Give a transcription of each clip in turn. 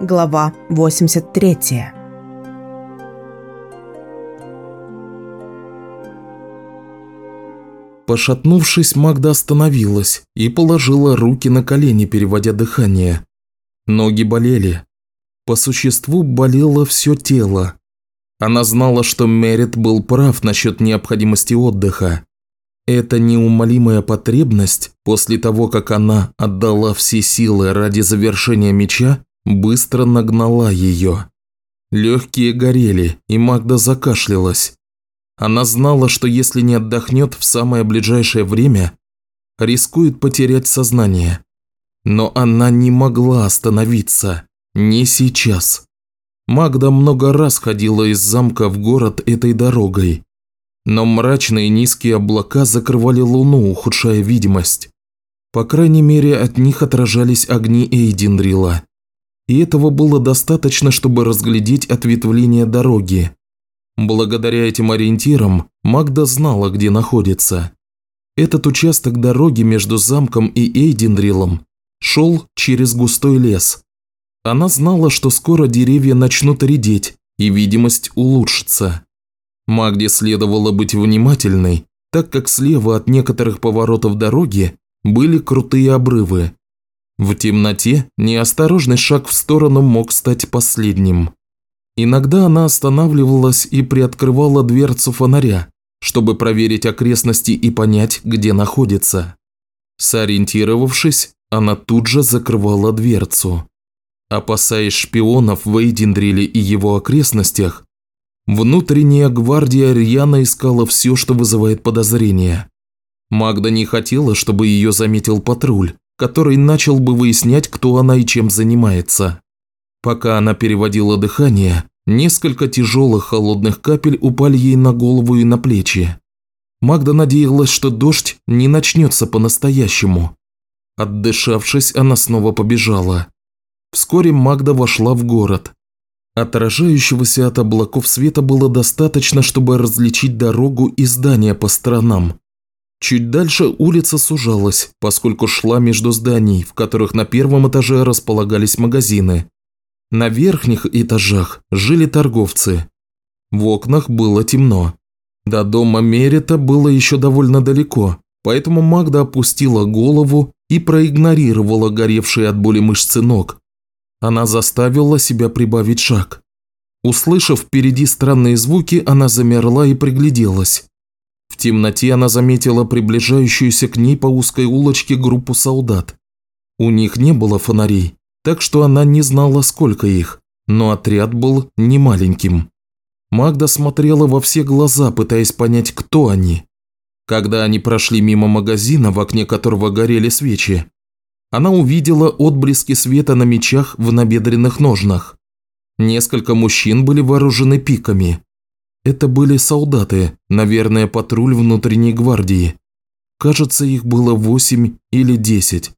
Глава 83 Пошатнувшись, Магда остановилась и положила руки на колени, переводя дыхание. Ноги болели. По существу болело все тело. Она знала, что Мерит был прав насчет необходимости отдыха. Эта неумолимая потребность, после того, как она отдала все силы ради завершения меча, быстро нагнала ее. Легкие горели, и Магда закашлялась. Она знала, что если не отдохнет в самое ближайшее время, рискует потерять сознание. Но она не могла остановиться. Не сейчас. Магда много раз ходила из замка в город этой дорогой. Но мрачные низкие облака закрывали луну, ухудшая видимость. По крайней мере, от них отражались огни Эйдиндрила. И этого было достаточно, чтобы разглядеть ответвление дороги. Благодаря этим ориентирам Магда знала, где находится. Этот участок дороги между замком и Эйдиндрилом шел через густой лес. Она знала, что скоро деревья начнут редеть, и видимость улучшится. Магде следовало быть внимательной, так как слева от некоторых поворотов дороги были крутые обрывы. В темноте неосторожный шаг в сторону мог стать последним. Иногда она останавливалась и приоткрывала дверцу фонаря, чтобы проверить окрестности и понять, где находится. Сориентировавшись, она тут же закрывала дверцу. Опасаясь шпионов в Эйдиндриле и его окрестностях, внутренняя гвардия рьяно искала все, что вызывает подозрения. Магда не хотела, чтобы ее заметил патруль, который начал бы выяснять, кто она и чем занимается. Пока она переводила дыхание, несколько тяжелых холодных капель упали ей на голову и на плечи. Магда надеялась, что дождь не начнется по-настоящему. Отдышавшись, она снова побежала. Вскоре Магда вошла в город. Отражающегося от облаков света было достаточно, чтобы различить дорогу и здания по сторонам. Чуть дальше улица сужалась, поскольку шла между зданий, в которых на первом этаже располагались магазины. На верхних этажах жили торговцы. В окнах было темно. До дома Мерита было еще довольно далеко, поэтому Магда опустила голову и проигнорировала горевшие от боли мышцы ног, она заставила себя прибавить шаг. Услышав впереди странные звуки, она замерла и пригляделась. Темноте она заметила приближающуюся к ней по узкой улочке группу солдат. У них не было фонарей, так что она не знала, сколько их, но отряд был немаленьким. Магда смотрела во все глаза, пытаясь понять, кто они. Когда они прошли мимо магазина, в окне которого горели свечи, она увидела отблески света на мечах в набедренных ножнах. Несколько мужчин были вооружены пиками. Это были солдаты, наверное, патруль внутренней гвардии. Кажется, их было восемь или десять.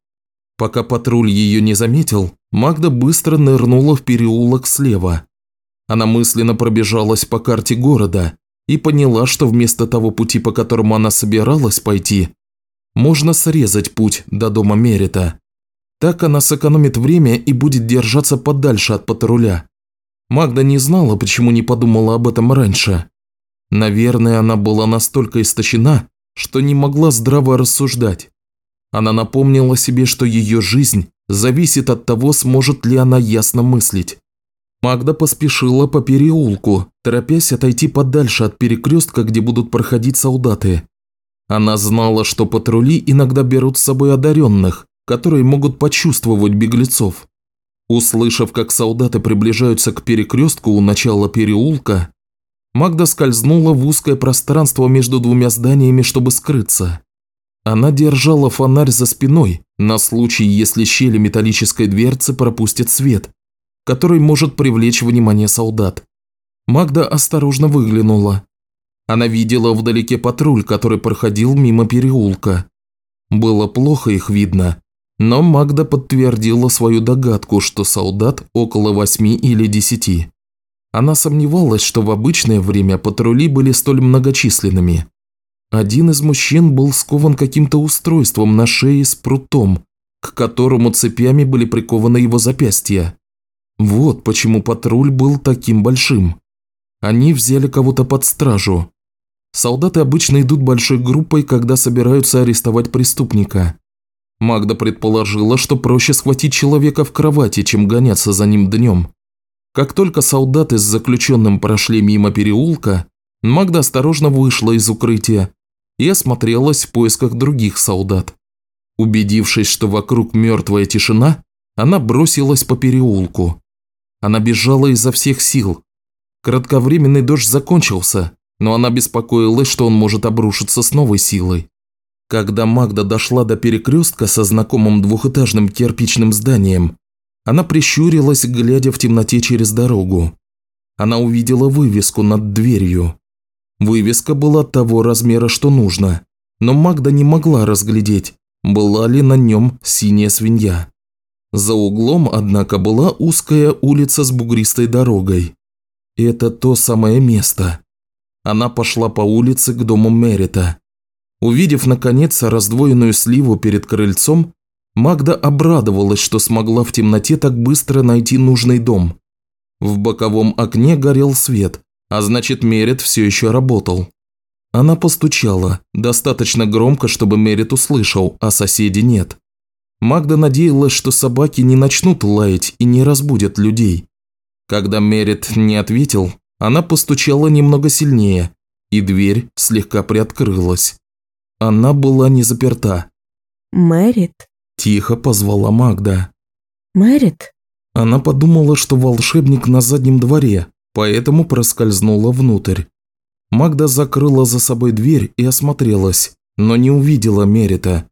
Пока патруль ее не заметил, Магда быстро нырнула в переулок слева. Она мысленно пробежалась по карте города и поняла, что вместо того пути, по которому она собиралась пойти, можно срезать путь до дома Мерита. Так она сэкономит время и будет держаться подальше от патруля. Магда не знала, почему не подумала об этом раньше. Наверное, она была настолько истощена, что не могла здраво рассуждать. Она напомнила себе, что ее жизнь зависит от того, сможет ли она ясно мыслить. Магда поспешила по переулку, торопясь отойти подальше от перекрестка, где будут проходить солдаты. Она знала, что патрули иногда берут с собой одаренных, которые могут почувствовать беглецов. Услышав, как солдаты приближаются к перекрестку у начала переулка, Магда скользнула в узкое пространство между двумя зданиями, чтобы скрыться. Она держала фонарь за спиной на случай, если щели металлической дверцы пропустят свет, который может привлечь внимание солдат. Магда осторожно выглянула. Она видела вдалеке патруль, который проходил мимо переулка. Было плохо их видно, но Магда подтвердила свою догадку, что солдат около восьми или десяти. Она сомневалась, что в обычное время патрули были столь многочисленными. Один из мужчин был скован каким-то устройством на шее с прутом, к которому цепями были прикованы его запястья. Вот почему патруль был таким большим. Они взяли кого-то под стражу. Солдаты обычно идут большой группой, когда собираются арестовать преступника. Магда предположила, что проще схватить человека в кровати, чем гоняться за ним днем. Как только солдаты с заключенным прошли мимо переулка, Магда осторожно вышла из укрытия и осмотрелась в поисках других солдат. Убедившись, что вокруг мертвая тишина, она бросилась по переулку. Она бежала изо всех сил. Кратковременный дождь закончился, но она беспокоилась, что он может обрушиться с новой силой. Когда Магда дошла до перекрестка со знакомым двухэтажным кирпичным зданием, она прищурилась, глядя в темноте через дорогу. Она увидела вывеску над дверью. Вывеска была того размера, что нужно, но Магда не могла разглядеть, была ли на нем синяя свинья. За углом, однако, была узкая улица с бугристой дорогой. Это то самое место. Она пошла по улице к дому Мерита. Увидев, наконец, раздвоенную сливу перед крыльцом, Магда обрадовалась, что смогла в темноте так быстро найти нужный дом. В боковом окне горел свет, а значит Мерит все еще работал. Она постучала, достаточно громко, чтобы Мерит услышал, а соседи нет. Магда надеялась, что собаки не начнут лаять и не разбудят людей. Когда Мерит не ответил, она постучала немного сильнее, и дверь слегка приоткрылась. Она была не заперта. «Мэрит?» Тихо позвала Магда. «Мэрит?» Она подумала, что волшебник на заднем дворе, поэтому проскользнула внутрь. Магда закрыла за собой дверь и осмотрелась, но не увидела Мерита.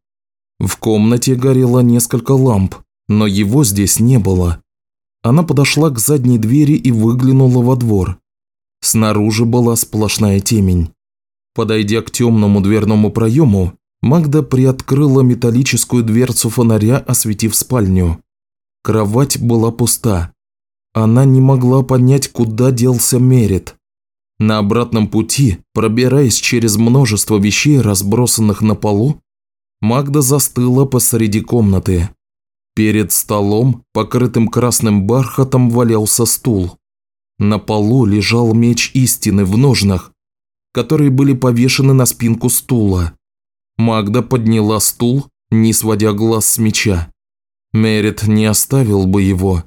В комнате горело несколько ламп, но его здесь не было. Она подошла к задней двери и выглянула во двор. Снаружи была сплошная темень. Подойдя к темному дверному проему, Магда приоткрыла металлическую дверцу фонаря, осветив спальню. Кровать была пуста. Она не могла понять, куда делся Мерит. На обратном пути, пробираясь через множество вещей, разбросанных на полу, Магда застыла посреди комнаты. Перед столом, покрытым красным бархатом, валялся стул. На полу лежал меч истины в ножнах, которые были повешены на спинку стула. Магда подняла стул, не сводя глаз с меча. Мерит не оставил бы его.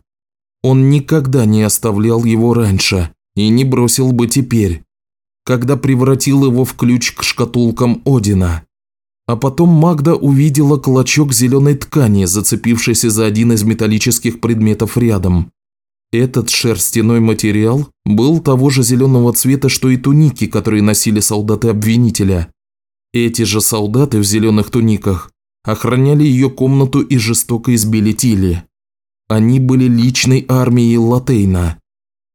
Он никогда не оставлял его раньше и не бросил бы теперь, когда превратил его в ключ к шкатулкам Одина. А потом Магда увидела клочок зеленой ткани, зацепившийся за один из металлических предметов рядом. Этот шерстяной материал был того же зеленого цвета, что и туники, которые носили солдаты обвинителя. Эти же солдаты в зеленых туниках охраняли ее комнату и жестоко избили Тили. Они были личной армией Латейна.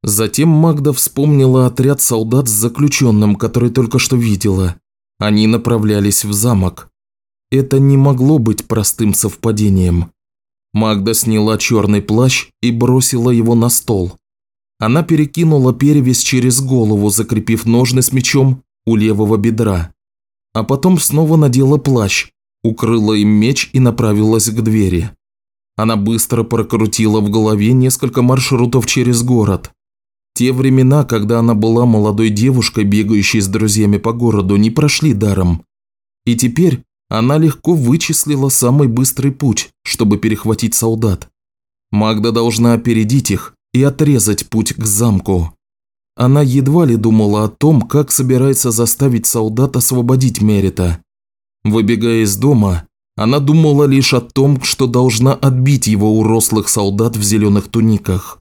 Затем Магда вспомнила отряд солдат с заключенным, который только что видела. Они направлялись в замок. Это не могло быть простым совпадением. Магда сняла черный плащ и бросила его на стол. Она перекинула перевязь через голову, закрепив ножны с мечом у левого бедра а потом снова надела плащ, укрыла им меч и направилась к двери. Она быстро прокрутила в голове несколько маршрутов через город. Те времена, когда она была молодой девушкой, бегающей с друзьями по городу, не прошли даром. И теперь она легко вычислила самый быстрый путь, чтобы перехватить солдат. Магда должна опередить их и отрезать путь к замку. Она едва ли думала о том, как собирается заставить солдат освободить Мерита. Выбегая из дома, она думала лишь о том, что должна отбить его у рослых солдат в зеленых туниках.